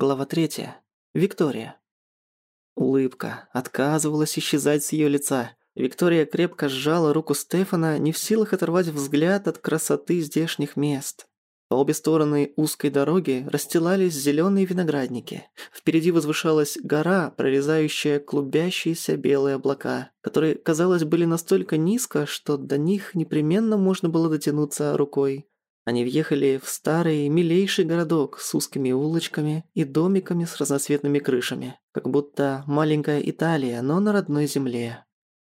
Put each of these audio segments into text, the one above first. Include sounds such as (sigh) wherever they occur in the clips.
Глава 3. Виктория. Улыбка отказывалась исчезать с её лица. Виктория крепко сжала руку Стефана, не в силах оторвать взгляд от красоты здешних мест. По обе стороны узкой дороги расстилались зелёные виноградники. Впереди возвышалась гора, прорезающая клубящиеся белые облака, которые, казалось, были настолько низко, что до них непременно можно было дотянуться рукой. Они въехали в старый, милейший городок с узкими улочками и домиками с разноцветными крышами, как будто маленькая Италия, но на родной земле.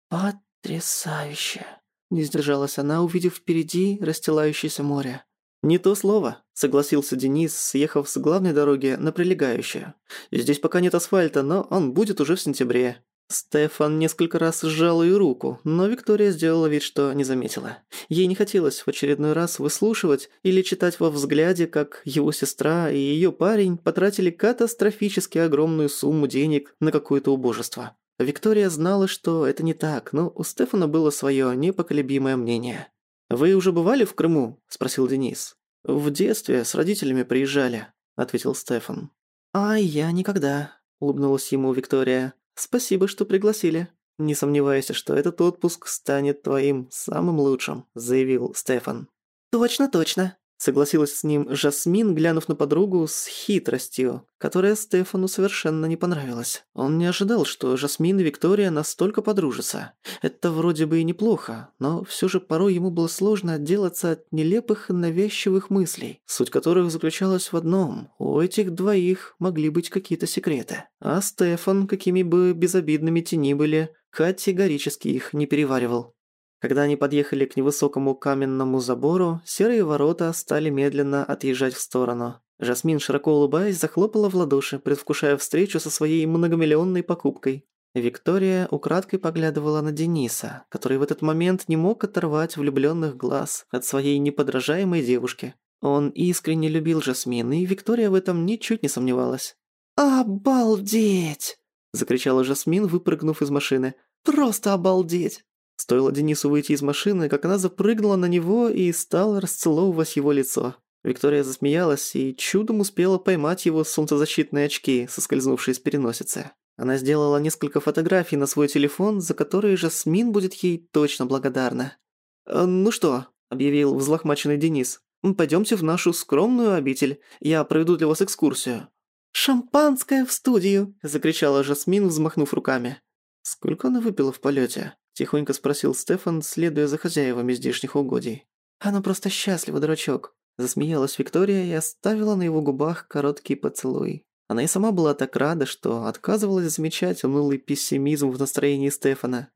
«Потрясающе!» – не сдержалась она, увидев впереди расстилающееся море. «Не то слово», – согласился Денис, съехав с главной дороги на прилегающую. «Здесь пока нет асфальта, но он будет уже в сентябре. Стефан несколько раз сжал ее руку, но Виктория сделала вид, что не заметила. Ей не хотелось в очередной раз выслушивать или читать во взгляде, как его сестра и ее парень потратили катастрофически огромную сумму денег на какое-то убожество. Виктория знала, что это не так, но у Стефана было свое непоколебимое мнение. «Вы уже бывали в Крыму?» – спросил Денис. «В детстве с родителями приезжали», – ответил Стефан. «А я никогда», – улыбнулась ему Виктория. «Спасибо, что пригласили. Не сомневайся, что этот отпуск станет твоим самым лучшим», – заявил Стефан. «Точно, точно», Согласилась с ним Жасмин, глянув на подругу с хитростью, которая Стефану совершенно не понравилась. Он не ожидал, что Жасмин и Виктория настолько подружатся. Это вроде бы и неплохо, но все же порой ему было сложно отделаться от нелепых и навязчивых мыслей, суть которых заключалась в одном – у этих двоих могли быть какие-то секреты. А Стефан, какими бы безобидными те ни были, категорически их не переваривал. Когда они подъехали к невысокому каменному забору, серые ворота стали медленно отъезжать в сторону. Жасмин, широко улыбаясь, захлопала в ладоши, предвкушая встречу со своей многомиллионной покупкой. Виктория украдкой поглядывала на Дениса, который в этот момент не мог оторвать влюблённых глаз от своей неподражаемой девушки. Он искренне любил Жасмин, и Виктория в этом ничуть не сомневалась. «Обалдеть!» – закричала Жасмин, выпрыгнув из машины. «Просто обалдеть! Стоило Денису выйти из машины, как она запрыгнула на него и стала расцеловывать его лицо. Виктория засмеялась и чудом успела поймать его солнцезащитные очки, соскользнувшие с переносицы. Она сделала несколько фотографий на свой телефон, за которые Жасмин будет ей точно благодарна. «Э, «Ну что», – объявил взлохмаченный Денис, – «пойдёмте в нашу скромную обитель. Я проведу для вас экскурсию». «Шампанское в студию!» – закричала Жасмин, взмахнув руками. Сколько она выпила в полёте? Тихонько спросил Стефан, следуя за хозяевами здешних угодий. «Она просто счастлива, дурачок», – засмеялась Виктория и оставила на его губах короткий поцелуй. Она и сама была так рада, что отказывалась замечать унылый пессимизм в настроении Стефана.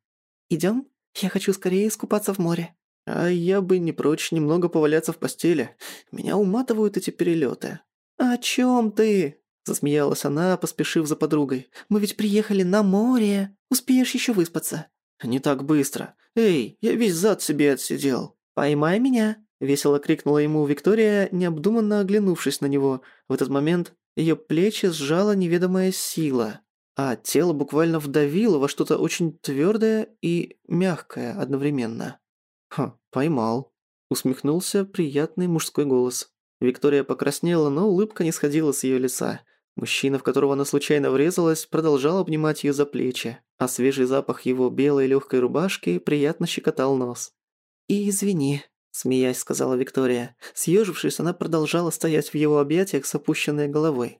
«Идём? Я хочу скорее искупаться в море». «А я бы не прочь немного поваляться в постели. Меня уматывают эти перелёты». «О чём ты?» – засмеялась она, поспешив за подругой. «Мы ведь приехали на море. Успеешь ещё выспаться». «Не так быстро. Эй, я весь зад себе отсидел». «Поймай меня!» – весело крикнула ему Виктория, необдуманно оглянувшись на него. В этот момент ее плечи сжала неведомая сила, а тело буквально вдавило во что-то очень твердое и мягкое одновременно. «Ха, поймал», – усмехнулся приятный мужской голос. Виктория покраснела, но улыбка не сходила с ее лица. Мужчина, в которого она случайно врезалась, продолжал обнимать ее за плечи, а свежий запах его белой легкой рубашки приятно щекотал нос. «И извини», – смеясь сказала Виктория. Съежившись, она продолжала стоять в его объятиях с опущенной головой.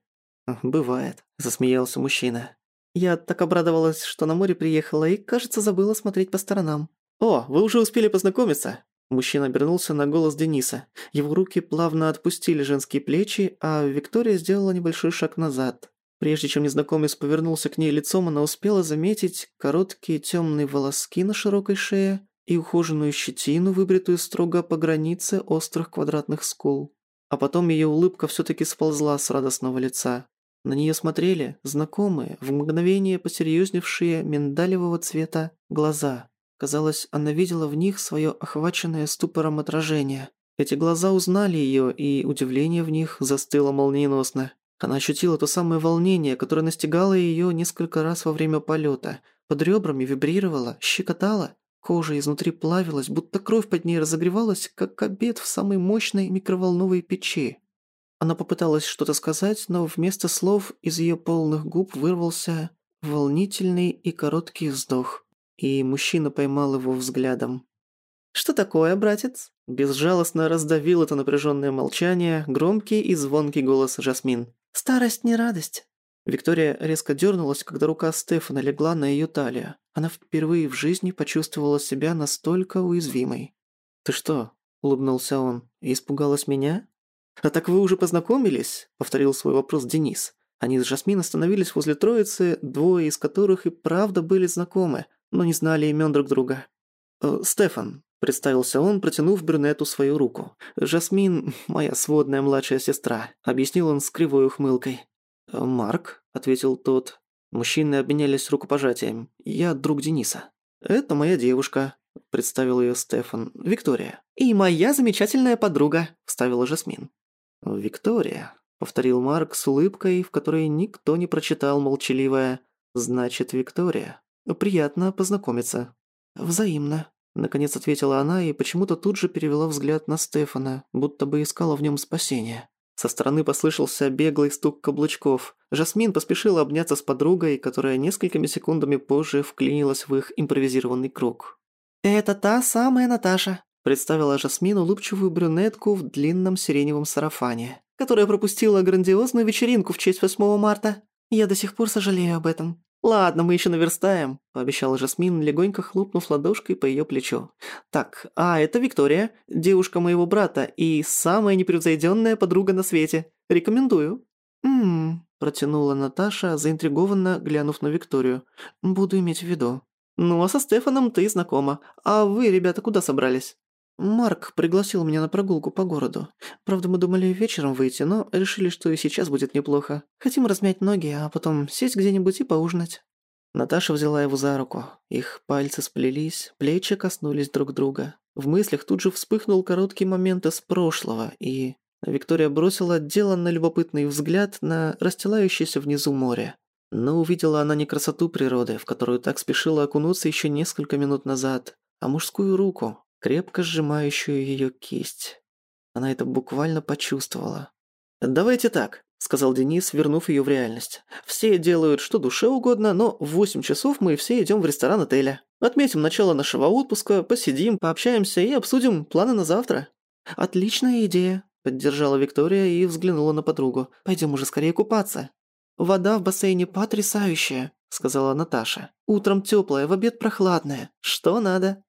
«Бывает», – засмеялся мужчина. «Я так обрадовалась, что на море приехала и, кажется, забыла смотреть по сторонам». «О, вы уже успели познакомиться?» Мужчина обернулся на голос Дениса. Его руки плавно отпустили женские плечи, а Виктория сделала небольшой шаг назад. Прежде чем незнакомец повернулся к ней лицом, она успела заметить короткие темные волоски на широкой шее и ухоженную щетину, выбритую строго по границе острых квадратных скул. А потом ее улыбка все-таки сползла с радостного лица. На нее смотрели знакомые, в мгновение посерьезневшие миндалевого цвета глаза. Казалось, она видела в них свое охваченное ступором отражение. Эти глаза узнали ее, и удивление в них застыло молниеносно. Она ощутила то самое волнение, которое настигало ее несколько раз во время полета. Под ребрами вибрировало, щекотало. Кожа изнутри плавилась, будто кровь под ней разогревалась, как обед в самой мощной микроволновой печи. Она попыталась что-то сказать, но вместо слов из ее полных губ вырвался волнительный и короткий вздох, и мужчина поймал его взглядом. «Что такое, братец?» Безжалостно раздавил это напряженное молчание громкий и звонкий голос Жасмин. «Старость не радость». Виктория резко дернулась, когда рука Стефана легла на ее талию. Она впервые в жизни почувствовала себя настолько уязвимой. «Ты что?» – улыбнулся он. «Испугалась меня?» «А так вы уже познакомились?» – повторил свой вопрос Денис. Они с Жасмин остановились возле троицы, двое из которых и правда были знакомы, но не знали имен друг друга. «Э, «Стефан», – представился он, протянув брюнету свою руку. «Жасмин (laughs) – моя сводная младшая сестра», – объяснил он с кривой ухмылкой. «Э, «Марк», – ответил тот. Мужчины обменялись рукопожатием. «Я друг Дениса». «Это моя девушка», – представил ее Стефан. «Виктория». «И моя замечательная подруга», – вставила Жасмин. «Виктория», — повторил Марк с улыбкой, в которой никто не прочитал молчаливое «Значит, Виктория. Приятно познакомиться». «Взаимно», — наконец ответила она и почему-то тут же перевела взгляд на Стефана, будто бы искала в нем спасения. Со стороны послышался беглый стук каблучков. Жасмин поспешила обняться с подругой, которая несколькими секундами позже вклинилась в их импровизированный круг. «Это та самая Наташа», Представила Жасмин улыбчивую брюнетку в длинном сиреневом сарафане, которая пропустила грандиозную вечеринку в честь 8 марта. Я до сих пор сожалею об этом. «Ладно, мы еще наверстаем», – пообещала Жасмин, легонько хлопнув ладошкой по ее плечу. «Так, а это Виктория, девушка моего брата и самая непревзойденная подруга на свете. Рекомендую». «Ммм», – протянула Наташа, заинтригованно глянув на Викторию. «Буду иметь в виду». «Ну, а со Стефаном ты знакома. А вы, ребята, куда собрались?» «Марк пригласил меня на прогулку по городу. Правда, мы думали вечером выйти, но решили, что и сейчас будет неплохо. Хотим размять ноги, а потом сесть где-нибудь и поужинать». Наташа взяла его за руку. Их пальцы сплелись, плечи коснулись друг друга. В мыслях тут же вспыхнул короткий момент из прошлого, и Виктория бросила отделанно любопытный взгляд на расстилающееся внизу море. Но увидела она не красоту природы, в которую так спешила окунуться еще несколько минут назад, а мужскую руку, крепко сжимающую ее кисть. Она это буквально почувствовала. «Давайте так», — сказал Денис, вернув ее в реальность. «Все делают что душе угодно, но в восемь часов мы все идем в ресторан отеля. Отметим начало нашего отпуска, посидим, пообщаемся и обсудим планы на завтра». «Отличная идея», — поддержала Виктория и взглянула на подругу. «Пойдем уже скорее купаться». «Вода в бассейне потрясающая», — сказала Наташа. «Утром теплая, в обед прохладная. Что надо?»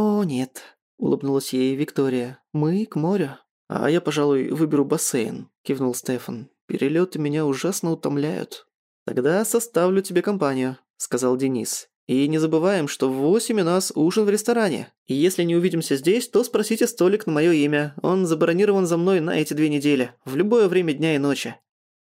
«О, нет», — улыбнулась ей Виктория. «Мы к морю». «А я, пожалуй, выберу бассейн», — кивнул Стефан. «Перелёты меня ужасно утомляют». «Тогда составлю тебе компанию», — сказал Денис. «И не забываем, что в восемь у нас ужин в ресторане. И если не увидимся здесь, то спросите столик на моё имя. Он забронирован за мной на эти две недели, в любое время дня и ночи».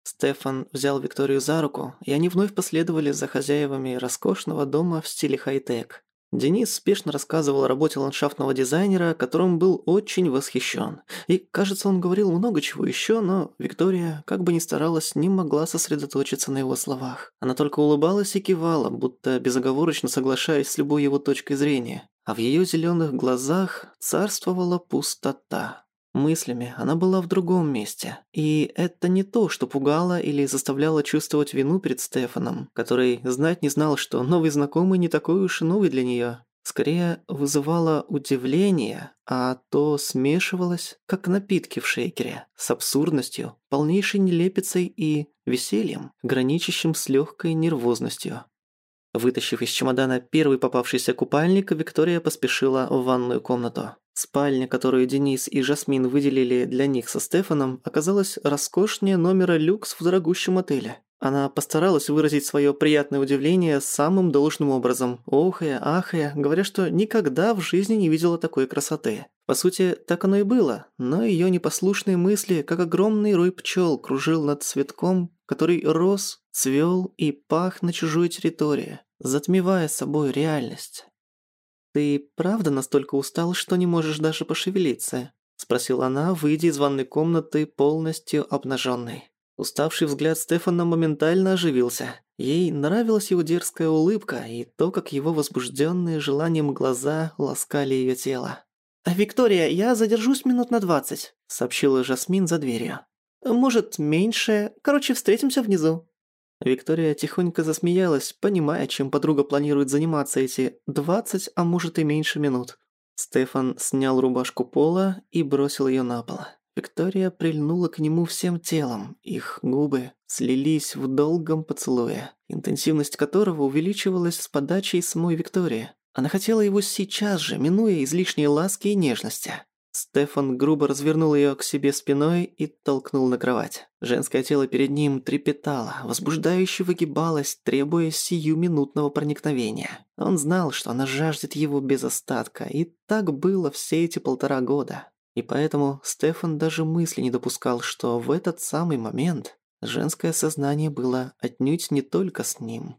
Стефан взял Викторию за руку, и они вновь последовали за хозяевами роскошного дома в стиле хай-тек. Денис спешно рассказывал о работе ландшафтного дизайнера, которым был очень восхищен. И, кажется, он говорил много чего еще, но Виктория, как бы ни старалась, не могла сосредоточиться на его словах. Она только улыбалась и кивала, будто безоговорочно соглашаясь с любой его точкой зрения. А в ее зеленых глазах царствовала пустота. Мыслями она была в другом месте. И это не то, что пугало или заставляло чувствовать вину перед Стефаном, который знать не знал, что новый знакомый не такой уж и новый для нее. Скорее вызывало удивление, а то смешивалось, как напитки в шейкере, с абсурдностью, полнейшей нелепицей и весельем, граничащим с легкой нервозностью. Вытащив из чемодана первый попавшийся купальник, Виктория поспешила в ванную комнату. Спальня, которую Денис и Жасмин выделили для них со Стефаном, оказалась роскошнее номера люкс в дорогущем отеле. Она постаралась выразить свое приятное удивление самым должным образом, охая, ахая, говоря, что никогда в жизни не видела такой красоты. По сути, так оно и было, но ее непослушные мысли, как огромный рой пчел, кружил над цветком, который рос, цвел и пах на чужой территории, затмевая собой реальность. «Ты правда настолько устал, что не можешь даже пошевелиться?» – спросила она, выйдя из ванной комнаты полностью обнаженной. Уставший взгляд Стефана моментально оживился. Ей нравилась его дерзкая улыбка и то, как его возбужденные желанием глаза ласкали ее тело. «Виктория, я задержусь минут на двадцать», – сообщила Жасмин за дверью. Может, меньше. Короче, встретимся внизу». Виктория тихонько засмеялась, понимая, чем подруга планирует заниматься эти 20, а может и меньше минут. Стефан снял рубашку пола и бросил её на пол. Виктория прильнула к нему всем телом. Их губы слились в долгом поцелуе, интенсивность которого увеличивалась с подачей самой Виктории. Она хотела его сейчас же, минуя излишние ласки и нежности. Стефан грубо развернул её к себе спиной и толкнул на кровать. Женское тело перед ним трепетало, возбуждающе выгибалось, требуя сиюминутного проникновения. Он знал, что она жаждет его без остатка, и так было все эти полтора года. И поэтому Стефан даже мысли не допускал, что в этот самый момент женское сознание было отнюдь не только с ним.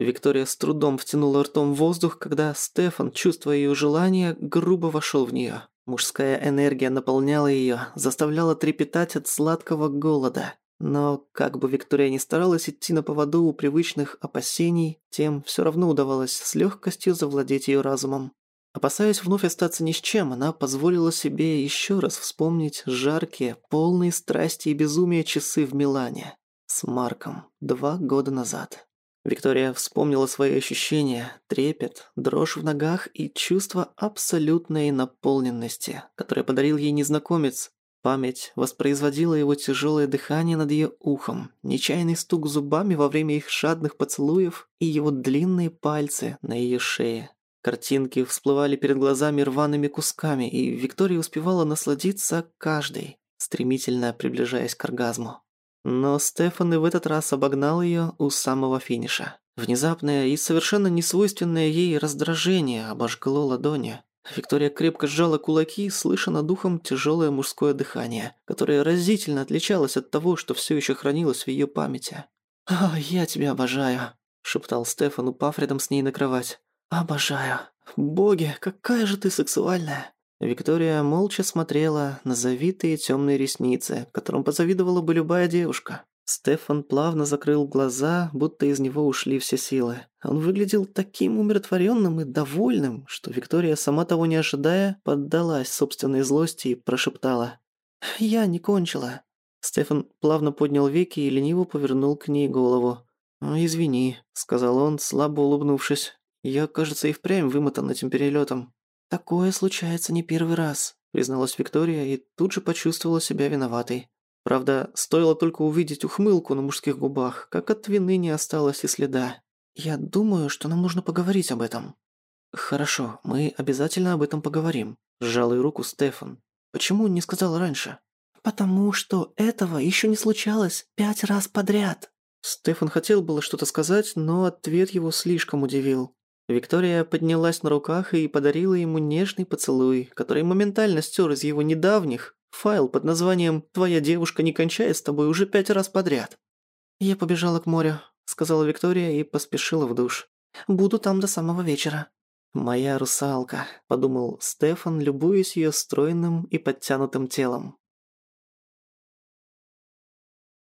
Виктория с трудом втянула ртом воздух, когда Стефан, чувствуя её желание, грубо вошёл в неё. Мужская энергия наполняла её, заставляла трепетать от сладкого голода. Но как бы Виктория ни старалась идти на поводу у привычных опасений, тем всё равно удавалось с лёгкостью завладеть её разумом. Опасаясь вновь остаться ни с чем, она позволила себе ещё раз вспомнить жаркие, полные страсти и безумия часы в Милане с Марком два года назад. Виктория вспомнила свои ощущения, трепет, дрожь в ногах и чувство абсолютной наполненности, которое подарил ей незнакомец. Память воспроизводила его тяжелое дыхание над ее ухом, нечаянный стук зубами во время их шадных поцелуев и его длинные пальцы на ее шее. Картинки всплывали перед глазами рваными кусками, и Виктория успевала насладиться каждой, стремительно приближаясь к оргазму. Но Стефан в этот раз обогнал её у самого финиша. Внезапное и совершенно несвойственное ей раздражение обожгло ладони. Виктория крепко сжала кулаки, слыша над ухом тяжёлое мужское дыхание, которое разительно отличалось от того, что всё ещё хранилось в её памяти. «О, я тебя обожаю», – шептал Стефан, упав рядом с ней на кровать. «Обожаю. Боги, какая же ты сексуальная!» Виктория молча смотрела на завитые темные ресницы, которым позавидовала бы любая девушка. Стефан плавно закрыл глаза, будто из него ушли все силы. Он выглядел таким умиротворенным и довольным, что Виктория, сама того не ожидая, поддалась собственной злости и прошептала. «Я не кончила». Стефан плавно поднял веки и лениво повернул к ней голову. «Извини», — сказал он, слабо улыбнувшись. «Я, кажется, и впрямь вымотан этим перелетом. «Такое случается не первый раз», – призналась Виктория и тут же почувствовала себя виноватой. Правда, стоило только увидеть ухмылку на мужских губах, как от вины не осталось и следа. «Я думаю, что нам нужно поговорить об этом». «Хорошо, мы обязательно об этом поговорим», – сжал ей руку Стефан. «Почему не сказал раньше?» «Потому что этого еще не случалось пять раз подряд». Стефан хотел было что-то сказать, но ответ его слишком удивил. Виктория поднялась на руках и подарила ему нежный поцелуй, который моментально стер из его недавних файл под названием «Твоя девушка не кончает с тобой уже пять раз подряд». «Я побежала к морю», — сказала Виктория и поспешила в душ. «Буду там до самого вечера». «Моя русалка», — подумал Стефан, любуясь ее стройным и подтянутым телом.